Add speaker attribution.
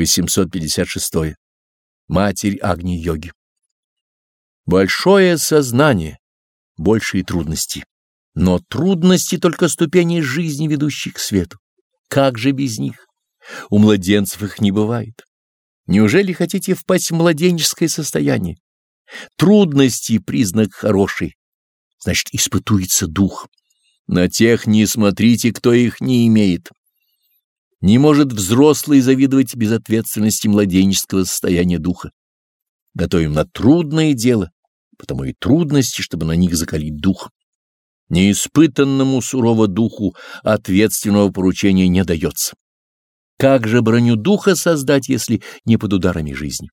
Speaker 1: 856. Матерь Агни-йоги. Большое сознание, большие трудности. Но трудности только ступени жизни, ведущих к свету. Как же без них? У младенцев их не бывает. Неужели хотите впасть в младенческое состояние? Трудности — признак хороший. Значит, испытуется дух. На тех не смотрите, кто их не имеет. Не может взрослый завидовать безответственности младенческого состояния духа. Готовим на трудное дело, потому и трудности, чтобы на них закалить дух. Неиспытанному сурово духу ответственного поручения не дается. Как же броню духа создать, если не под ударами жизни?